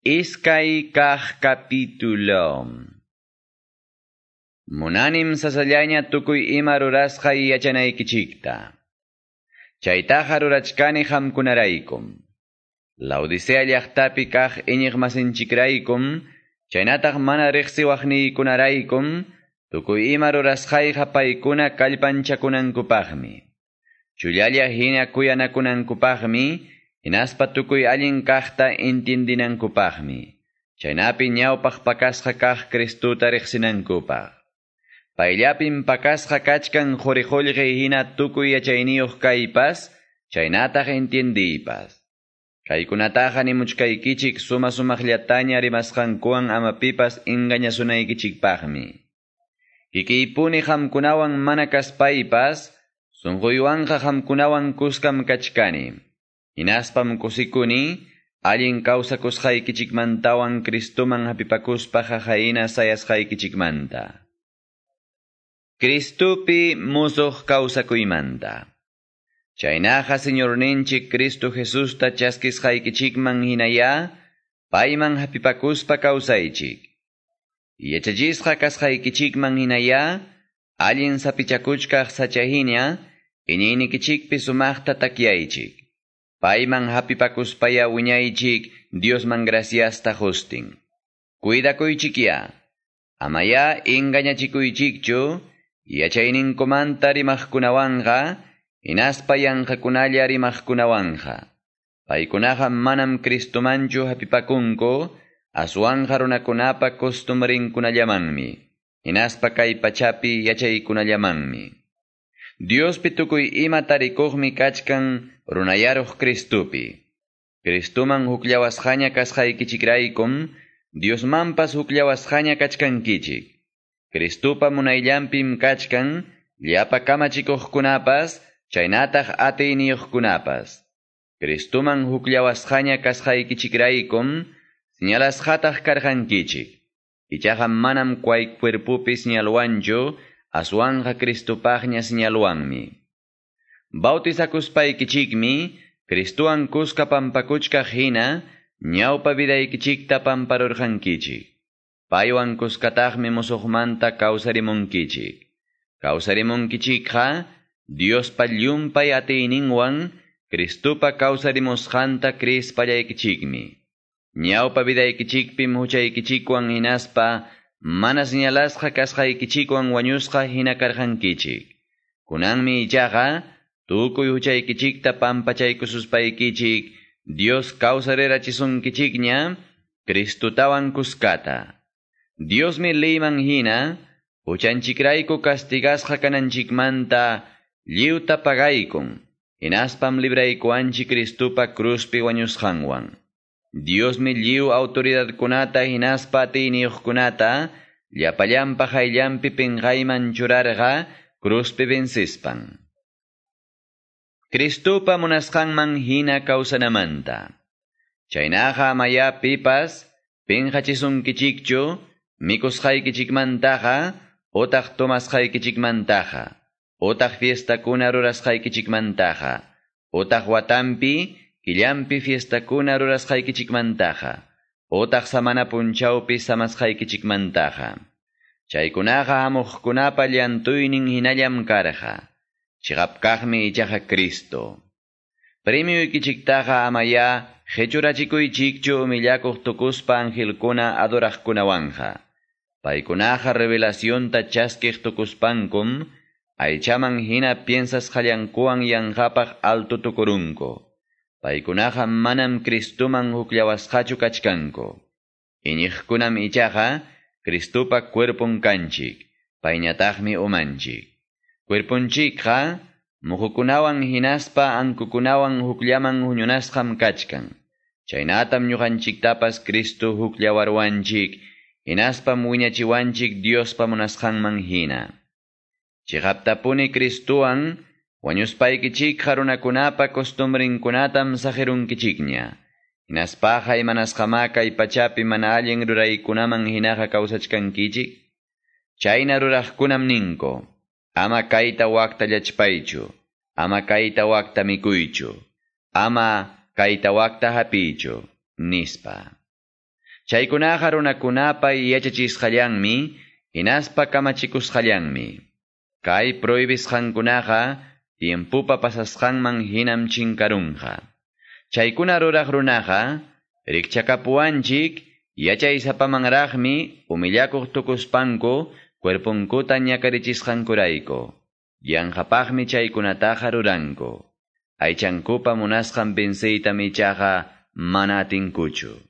Iskay kaq capítulo. Munanim sasallaña tukuy ima rurasqa yachanaykichikta. Chaytaqa rurachkani hamkunaraykum. Laodicea llaqtapi kaq iñiq masinchikraykum, chaynataq mana riqsiwaqniykunaraykum, tukuy ima rurasqayqa paykuna kallpanchakunankupaqmi. Chullalla hina kuyanakunankupaqmi, Hinaspa tukuy allin kaqta intindinankupaqmi. Chaynapi ñawpaq pakasqa kaq Cristuta riqsinankupaq. Payllapin pakasqa kachkan quriqullqi hina tukuy yachayniyuq kaypas, chaynataq entiendiypas. Kaykunataqa nimuchkaykichik suma sumaqllataña rimasqankuwan amapipas ingañasunaykichikpaqmi. Kikiypuni hamkunawan mana kaspaypas, sunquywanqa hamkunawan kuskam kachkani. Inaspam kusikuni, allin kawsakusqaykichikmantawan Cristuman hapipakuspa hahayna sayasqaykichikmanta. Cristupi musuq kawsakuymanta. Chaynaqa Señorninchik Cristo Jesusta chaskisqaykichikman hinaya, payman hapipakuspa kawsaychik. Yachachisqa kasqaykichikman hinaya, allin sapichakuchkaq sachahiña, iñiynikichikpi sumaqta takyaychik. Payman hapipakuspaya wiñaychik Diosman graciasta hustin. Cuidakuychikya. Amaya ingañachikuychikchu, yachayninkumanta rimaqkunawanqa, inaspa yanqakunalla rimaqkunawanqa. Paykunaqa manam Cristumanchu hapipakunku, aswanqa runakunapa costumbrinkunallamanmi. Inaspa kay pachapi yachaykunallamanmi. Diospi tukuy ima tarikuqmi kachkan runayaruq Cristupi. Cristuman huklawasqaña kasqaykichikraykum, Diosmanpas huklawasqaña kachkankichik. Cristupa munayllanpim kachkan, llapa kamachikuqkunapas, chaynataq atiyniyuqkunapas. Cristuman huklawasqaña kasqaykichikraykum, señalasqataq karqankichik. Ichaqa manam kway cuerpupi señalwanchu, aswanja Cristupaqña señalwanmi. Bautizakuspaykichikmi, Cristuan kuska pampakuchkaq hina, ñawpa vidaykichikta pamparurqankichik. Paywan kuskataqmi musuqmanta kawsarimunkichik. Kawsarimunkichikqa, Diospa llumpay atiyninwan, Cristupa kawsarimusqanta krispallaykichikmi. Ñawpa vidaykichikpim huchaykichikwan hinaspa, mana señalasqa kasqaykichikwan wañusqa hina karqankichik. Kunanmi ichaqa, tukuy huchaykichikta pampachaykususpaykichik, Dios kawsarirachisunkichikña, Cristutawan kuskata. Diosmi leyman hina, huchanchikrayku castigasqa kananchikmanta, lliwta pagaykun, hinaspam libraykuanchi Cristupa cruzpi wañusqanwan. Diosmi lliw autoridadkunata hinaspa atiyniyuqkunata, llapallanpa hayllanpi pinqayman churarqa, cruzpi vencispan. Cristupa munasqanman hina kawsanamanta. Chaynaqa maya pipas, pinqachisunkichikchu, mikusqaykichikmantaqa, otaq tomasqaykichikmantaqa, otaq fiestakuna rurasqaykichikmantaqa, otaq watampi, killampi fiestakuna rurasqaykichikmantaqa, otaq samana punchawpi samasqaykichikmantaqa. Chaykunaqa hamuqkunapa llantuynin hinallam karqa. Chigapkaqmi ichaqa Cristo. Premiuykichiktaqa amaya qhechurachikuychikchu umillakuq tukuspa angelkuna adoraqkunawanqa. Paykunaqa revelacionta chaskiq tukuspankum, aychaman hina piensas qallankuwan yanqapaq altu tukurunku. Paykunaqa manam Cristuman huklawasqachu kachkanku. Iñiqkunam ichaqa Cristupa cuerpun kanchik, payñataqmi umanchik. Cuerpunchikqa, muhukunawan hinaspa ankukunawan hukllaman huñunasqam kachkan. Chaynatam ñuqanchiktapas Cristo hukllawarwanchik, hinaspam wiñachiwanchik Diospa munasqanman hina. Chigaptapuni Cristuwan, wañuspaykichikqa runakunapa costumbrinkunatam sajerunkichikña. Hinaspaqa imanasqama kay pachapi mana allin ruraykunaman hinaqa kawsachkankichik. Chayna ruraqkunam ninku. Ama kayta wakta llachpaychu, ama kayta wakta mikuychu, ama kayta wakta hapiychu, nispa. Chaykunaqa runakunapa yachachisqallanmi, hinaspa kamachikusqallanmi. Kay prohibisqankunaqa tiempupa pasasqanman hinam chinkarunqa. Chaykuna ruraq runaqa rikchakapuwanchik umillakuq tukuspanku cuerpunkuta ñakarichisqankurayku. Yanqapaqmi chaykunataqa ruranku. Aychankupa munasqan pinsiyta michaqa mana atinkuchu.